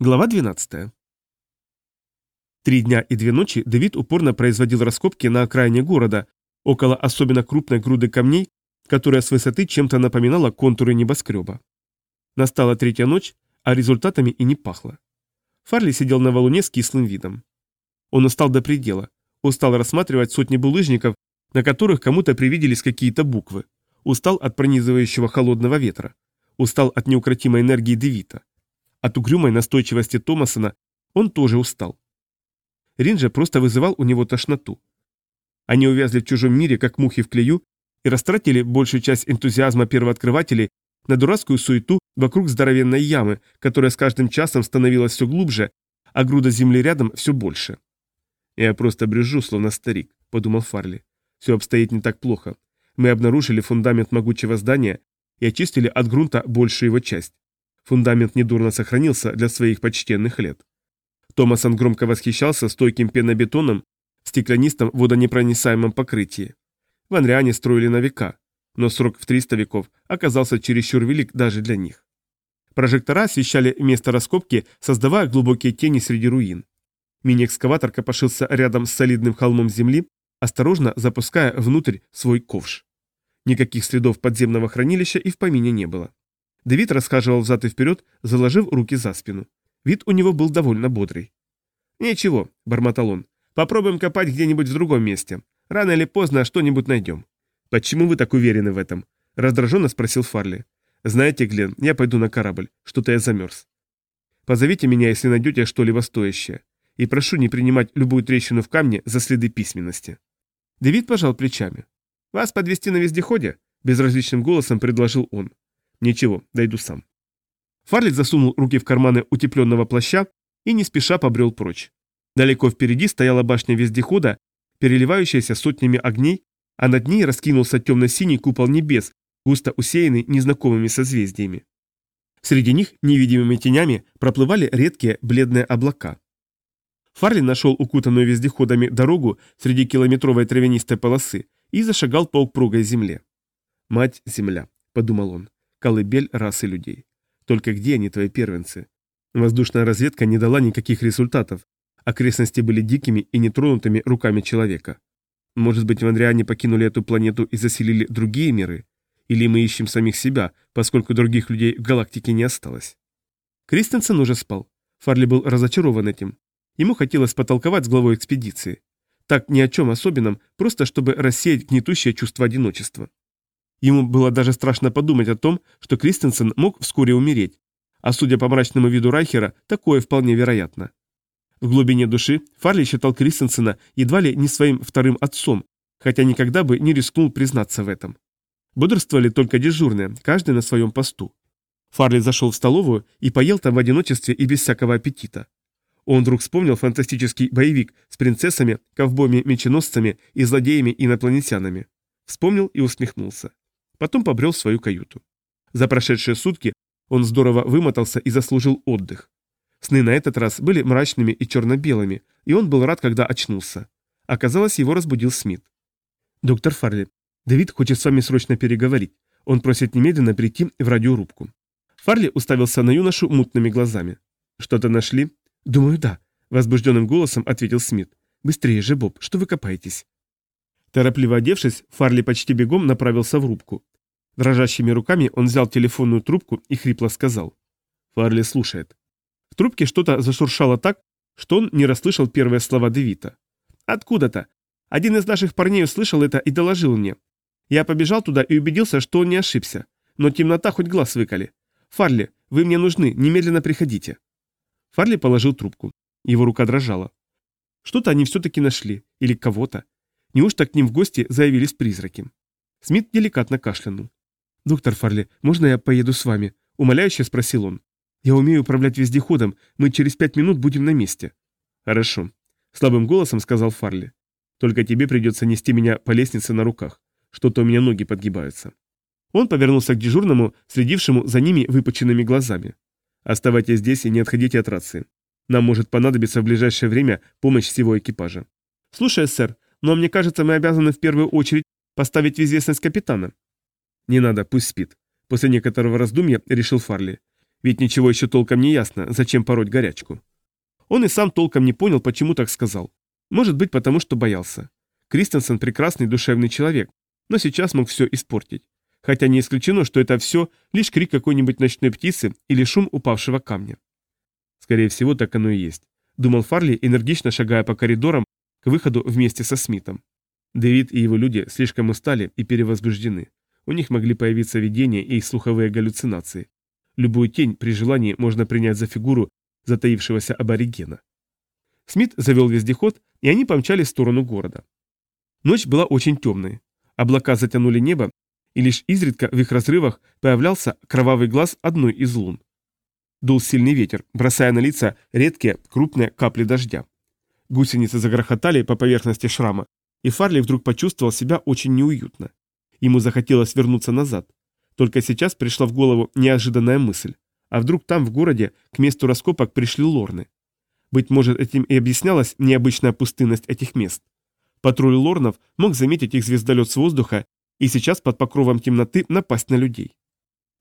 Глава 12. Три дня и две ночи Давид упорно производил раскопки на окраине города, около особенно крупной груды камней, которая с высоты чем-то напоминала контуры небоскреба. Настала третья ночь, а результатами и не пахло. Фарли сидел на валуне с кислым видом. Он устал до предела, устал рассматривать сотни булыжников, на которых кому-то привиделись какие-то буквы, устал от пронизывающего холодного ветра, устал от неукротимой энергии Девита. От угрюмой настойчивости Томасона он тоже устал. Ринджа просто вызывал у него тошноту. Они увязли в чужом мире, как мухи в клею, и растратили большую часть энтузиазма первооткрывателей на дурацкую суету вокруг здоровенной ямы, которая с каждым часом становилась все глубже, а груда земли рядом все больше. «Я просто брежу, словно старик», — подумал Фарли. «Все обстоит не так плохо. Мы обнаружили фундамент могучего здания и очистили от грунта большую его часть. Фундамент недурно сохранился для своих почтенных лет. Томасон громко восхищался стойким пенобетоном в стеклянистом водонепроницаемом покрытии. В строили на века, но срок в 300 веков оказался чересчур велик даже для них. Прожектора освещали место раскопки, создавая глубокие тени среди руин. Мини-экскаватор копошился рядом с солидным холмом земли, осторожно запуская внутрь свой ковш. Никаких следов подземного хранилища и в помине не было. Дэвид расхаживал взад и вперед, заложив руки за спину. Вид у него был довольно бодрый. «Ничего», — бормотал он, — «попробуем копать где-нибудь в другом месте. Рано или поздно что-нибудь найдем». «Почему вы так уверены в этом?» — раздраженно спросил Фарли. «Знаете, Глен, я пойду на корабль. Что-то я замерз. Позовите меня, если найдете что-либо стоящее. И прошу не принимать любую трещину в камне за следы письменности». Дэвид пожал плечами. «Вас подвести на вездеходе?» – безразличным голосом предложил он. Ничего, дойду сам. Фарлик засунул руки в карманы утепленного плаща и не спеша побрел прочь. Далеко впереди стояла башня вездехода, переливающаяся сотнями огней, а над ней раскинулся темно-синий купол небес, густо усеянный незнакомыми созвездиями. Среди них невидимыми тенями проплывали редкие бледные облака. Фарли нашел укутанную вездеходами дорогу среди километровой травянистой полосы и зашагал по упругой земле. «Мать-земля», — подумал он колыбель расы людей. Только где они, твои первенцы? Воздушная разведка не дала никаких результатов. Окрестности были дикими и нетронутыми руками человека. Может быть, в Андриане покинули эту планету и заселили другие миры? Или мы ищем самих себя, поскольку других людей в галактике не осталось? Кристенсен уже спал. Фарли был разочарован этим. Ему хотелось потолковать с главой экспедиции. Так ни о чем особенном, просто чтобы рассеять гнетущее чувство одиночества. Ему было даже страшно подумать о том, что Кристенсен мог вскоре умереть, а судя по мрачному виду Райхера, такое вполне вероятно. В глубине души Фарли считал Кристенсена едва ли не своим вторым отцом, хотя никогда бы не рискнул признаться в этом. Бодрствовали только дежурные, каждый на своем посту. Фарли зашел в столовую и поел там в одиночестве и без всякого аппетита. Он вдруг вспомнил фантастический боевик с принцессами, ковбоями-меченосцами и злодеями-инопланетянами. Вспомнил и усмехнулся. Потом побрел в свою каюту. За прошедшие сутки он здорово вымотался и заслужил отдых. Сны на этот раз были мрачными и черно-белыми, и он был рад, когда очнулся. Оказалось, его разбудил Смит. «Доктор Фарли, Дэвид хочет с вами срочно переговорить. Он просит немедленно прийти в радиорубку». Фарли уставился на юношу мутными глазами. «Что-то нашли?» «Думаю, да», — возбужденным голосом ответил Смит. «Быстрее же, Боб, что вы копаетесь?» Торопливо одевшись, Фарли почти бегом направился в рубку. Дрожащими руками он взял телефонную трубку и хрипло сказал. Фарли слушает. В трубке что-то зашуршало так, что он не расслышал первые слова Девита. «Откуда-то? Один из наших парней услышал это и доложил мне. Я побежал туда и убедился, что он не ошибся. Но темнота хоть глаз выколи. Фарли, вы мне нужны, немедленно приходите». Фарли положил трубку. Его рука дрожала. Что-то они все-таки нашли. Или кого-то. Неужто к ним в гости заявились призраки? Смит деликатно кашлянул. «Доктор Фарли, можно я поеду с вами?» – умоляюще спросил он. «Я умею управлять вездеходом, мы через пять минут будем на месте». «Хорошо», – слабым голосом сказал Фарли. «Только тебе придется нести меня по лестнице на руках. Что-то у меня ноги подгибаются». Он повернулся к дежурному, следившему за ними выпученными глазами. «Оставайтесь здесь и не отходите от рации. Нам может понадобиться в ближайшее время помощь всего экипажа». «Слушай, сэр, но мне кажется, мы обязаны в первую очередь поставить в известность капитана». «Не надо, пусть спит», — после некоторого раздумья решил Фарли. Ведь ничего еще толком не ясно, зачем пороть горячку. Он и сам толком не понял, почему так сказал. Может быть, потому что боялся. Кристенсен прекрасный душевный человек, но сейчас мог все испортить. Хотя не исключено, что это все лишь крик какой-нибудь ночной птицы или шум упавшего камня. Скорее всего, так оно и есть. Думал Фарли, энергично шагая по коридорам к выходу вместе со Смитом. Дэвид и его люди слишком устали и перевозбуждены. У них могли появиться видения и слуховые галлюцинации. Любую тень при желании можно принять за фигуру затаившегося аборигена. Смит завел вездеход, и они помчались в сторону города. Ночь была очень темной. Облака затянули небо, и лишь изредка в их разрывах появлялся кровавый глаз одной из лун. Дул сильный ветер, бросая на лица редкие крупные капли дождя. Гусеницы загрохотали по поверхности шрама, и Фарли вдруг почувствовал себя очень неуютно. Ему захотелось вернуться назад. Только сейчас пришла в голову неожиданная мысль. А вдруг там, в городе, к месту раскопок пришли лорны? Быть может, этим и объяснялась необычная пустынность этих мест. Патруль лорнов мог заметить их звездолет с воздуха и сейчас под покровом темноты напасть на людей.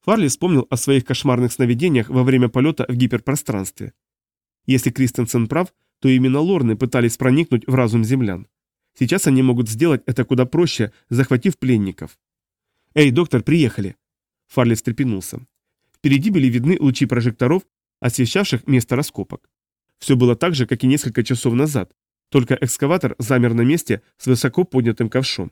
Фарли вспомнил о своих кошмарных сновидениях во время полета в гиперпространстве. Если Кристенсен прав, то именно лорны пытались проникнуть в разум землян. Сейчас они могут сделать это куда проще, захватив пленников. «Эй, доктор, приехали!» Фарли встрепенулся. Впереди были видны лучи прожекторов, освещавших место раскопок. Все было так же, как и несколько часов назад, только экскаватор замер на месте с высоко поднятым ковшом.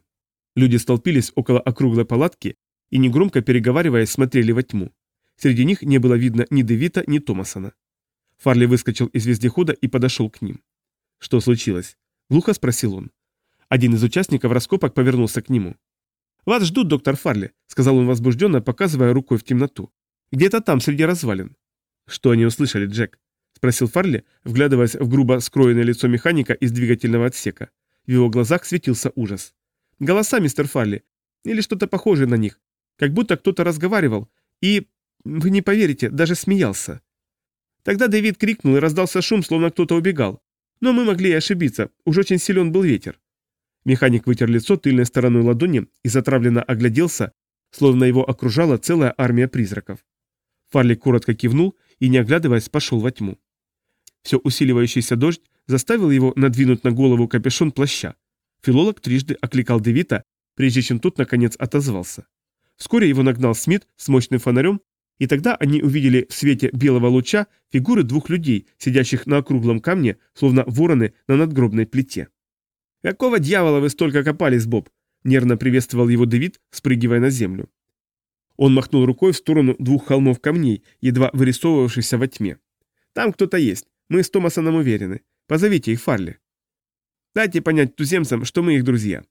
Люди столпились около округлой палатки и, негромко переговариваясь, смотрели во тьму. Среди них не было видно ни Девита, ни Томасона. Фарли выскочил из вездехода и подошел к ним. «Что случилось?» – глухо спросил он. Один из участников раскопок повернулся к нему. «Вас ждут, доктор Фарли», – сказал он возбужденно, показывая рукой в темноту. «Где-то там, среди развалин». «Что они услышали, Джек?» – спросил Фарли, вглядываясь в грубо скроенное лицо механика из двигательного отсека. В его глазах светился ужас. Голоса, мистер Фарли. Или что-то похожее на них. Как будто кто-то разговаривал. И, вы не поверите, даже смеялся. Тогда Дэвид крикнул и раздался шум, словно кто-то убегал. Но мы могли и ошибиться, уж очень силен был ветер. Механик вытер лицо тыльной стороной ладони и затравленно огляделся, словно его окружала целая армия призраков. Фарли коротко кивнул и, не оглядываясь, пошел во тьму. Все усиливающийся дождь заставил его надвинуть на голову капюшон плаща. Филолог трижды окликал Девита, прежде чем тот наконец отозвался. Вскоре его нагнал Смит с мощным фонарем, и тогда они увидели в свете белого луча фигуры двух людей, сидящих на округлом камне, словно вороны на надгробной плите. «Какого дьявола вы столько копались, Боб?» – нервно приветствовал его Дэвид, спрыгивая на землю. Он махнул рукой в сторону двух холмов камней, едва вырисовывавшихся во тьме. «Там кто-то есть. Мы с Томасоном уверены. Позовите их, Фарли». Дайте понять туземцам, что мы их друзья».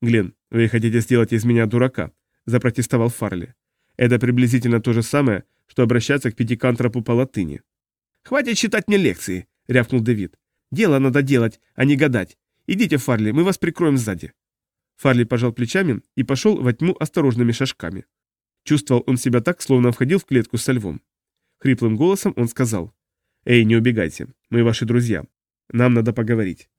«Глен, вы хотите сделать из меня дурака», – запротестовал Фарли. «Это приблизительно то же самое, что обращаться к пятикантропу по латыни». «Хватит читать мне лекции», – рявкнул Дэвид. «Дело надо делать, а не гадать. Идите, Фарли, мы вас прикроем сзади». Фарли пожал плечами и пошел во тьму осторожными шажками. Чувствовал он себя так, словно входил в клетку со львом. Хриплым голосом он сказал. «Эй, не убегайте, мы ваши друзья. Нам надо поговорить».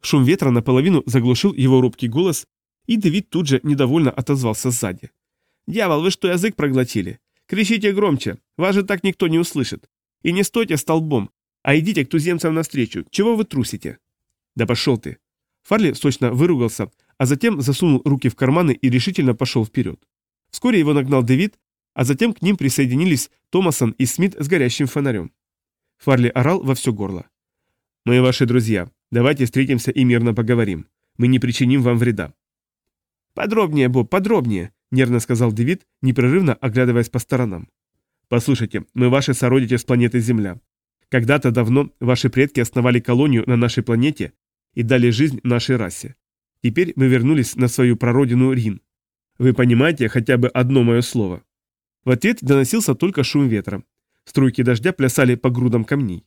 Шум ветра наполовину заглушил его робкий голос, и Давид тут же недовольно отозвался сзади. «Дьявол, вы что, язык проглотили? Кричите громче, вас же так никто не услышит. И не стойте столбом, а идите к туземцам навстречу. Чего вы трусите?» «Да пошел ты!» Фарли сочно выругался, а затем засунул руки в карманы и решительно пошел вперед. Вскоре его нагнал Дэвид, а затем к ним присоединились Томасон и Смит с горящим фонарем. Фарли орал во все горло. «Мы ваши друзья. Давайте встретимся и мирно поговорим. Мы не причиним вам вреда». «Подробнее, Боб, подробнее», — нервно сказал Дэвид, непрерывно оглядываясь по сторонам. «Послушайте, мы ваши сородичи с планеты Земля. Когда-то давно ваши предки основали колонию на нашей планете и дали жизнь нашей расе. Теперь мы вернулись на свою прародину Рин. Вы понимаете хотя бы одно мое слово?» В ответ доносился только шум ветра. Струйки дождя плясали по грудам камней.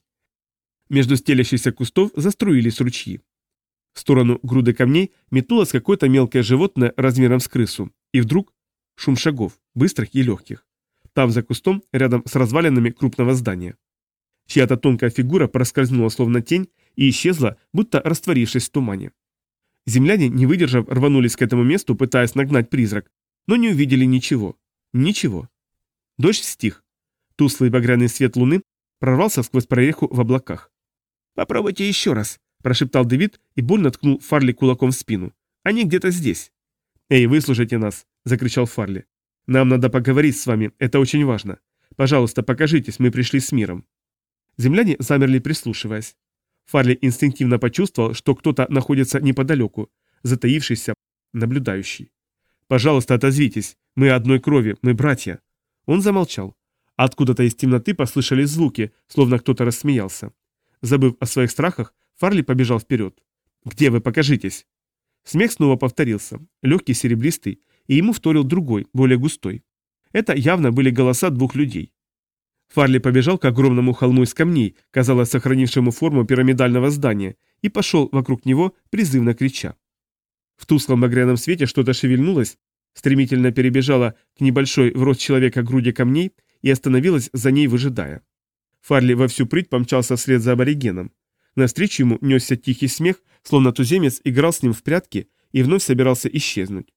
Между стелящихся кустов заструились ручьи. В сторону груды камней метнулось какое-то мелкое животное размером с крысу. И вдруг шум шагов, быстрых и легких. Там за кустом, рядом с развалинами крупного здания. Чья-то тонкая фигура проскользнула словно тень и исчезла, будто растворившись в тумане. Земляне, не выдержав, рванулись к этому месту, пытаясь нагнать призрак, но не увидели ничего. Ничего. Дождь стих. Туслый багряный свет луны прорвался сквозь прореху в облаках. «Попробуйте еще раз», – прошептал Дэвид и больно ткнул Фарли кулаком в спину. «Они где-то здесь». «Эй, выслушайте нас», – закричал Фарли. «Нам надо поговорить с вами, это очень важно. Пожалуйста, покажитесь, мы пришли с миром». Земляне замерли, прислушиваясь. Фарли инстинктивно почувствовал, что кто-то находится неподалеку, затаившийся, наблюдающий. «Пожалуйста, отозвитесь. Мы одной крови, мы братья». Он замолчал. Откуда-то из темноты послышались звуки, словно кто-то рассмеялся. Забыв о своих страхах, Фарли побежал вперед. «Где вы? Покажитесь!» Смех снова повторился, легкий, серебристый, и ему вторил другой, более густой. Это явно были голоса двух людей. Фарли побежал к огромному холму из камней, казалось, сохранившему форму пирамидального здания, и пошел вокруг него, призывно крича. В тусклом багряном свете что-то шевельнулось, стремительно перебежало к небольшой в рост человека груди камней и остановилось за ней, выжидая. Фарли во всю прыть помчался вслед за аборигеном. Навстречу ему несся тихий смех, словно туземец играл с ним в прятки и вновь собирался исчезнуть.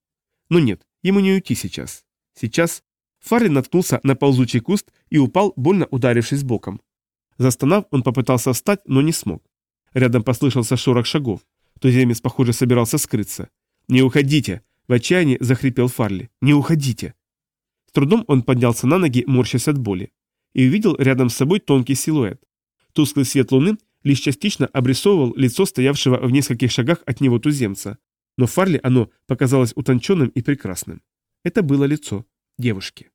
Но нет, ему не уйти сейчас. Сейчас Фарли наткнулся на ползучий куст и упал, больно ударившись боком. Застонав, он попытался встать, но не смог. Рядом послышался шорох шагов. Туземец, похоже, собирался скрыться. «Не уходите!» – в отчаянии захрипел Фарли. «Не уходите!» С трудом он поднялся на ноги, морщась от боли. И увидел рядом с собой тонкий силуэт. Тусклый свет луны лишь частично обрисовывал лицо стоявшего в нескольких шагах от него туземца. Но Фарли оно показалось утонченным и прекрасным. Это было лицо девушки.